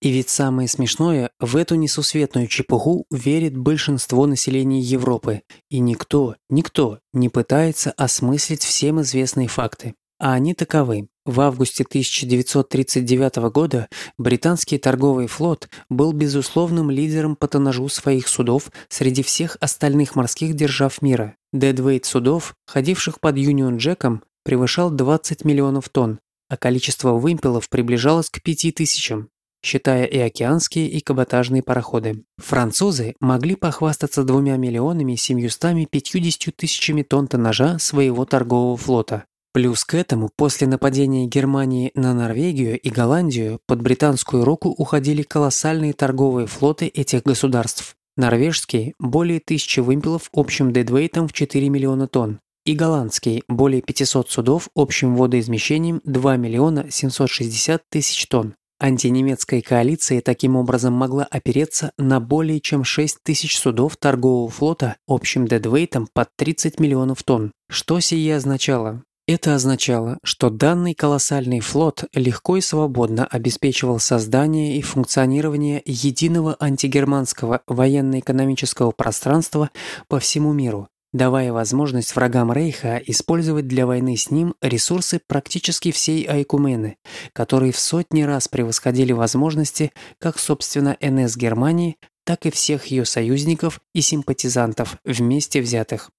И ведь самое смешное, в эту несусветную чепуху верит большинство населения Европы, и никто, никто не пытается осмыслить всем известные факты. А они таковы. В августе 1939 года британский торговый флот был безусловным лидером по тоннажу своих судов среди всех остальных морских держав мира. Дедвейт судов, ходивших под Юнион Джеком, превышал 20 миллионов тонн, а количество вымпелов приближалось к 5 тысячам считая и океанские, и каботажные пароходы. Французы могли похвастаться двумя миллионами семьюстами пятьюдесятью тысячами тонн тоннажа своего торгового флота. Плюс к этому, после нападения Германии на Норвегию и Голландию, под британскую руку уходили колоссальные торговые флоты этих государств. Норвежский – более тысячи вымпелов общим дедвейтом в 4 миллиона тонн, и голландский – более 500 судов общим водоизмещением 2 миллиона 760 тысяч тонн. Антинемецкая коалиция таким образом могла опереться на более чем 6 тысяч судов торгового флота общим дедвейтом под 30 миллионов тонн. Что сие означало? Это означало, что данный колоссальный флот легко и свободно обеспечивал создание и функционирование единого антигерманского военно-экономического пространства по всему миру, давая возможность врагам Рейха использовать для войны с ним ресурсы практически всей Айкумены, которые в сотни раз превосходили возможности как, собственно, НС Германии, так и всех ее союзников и симпатизантов вместе взятых.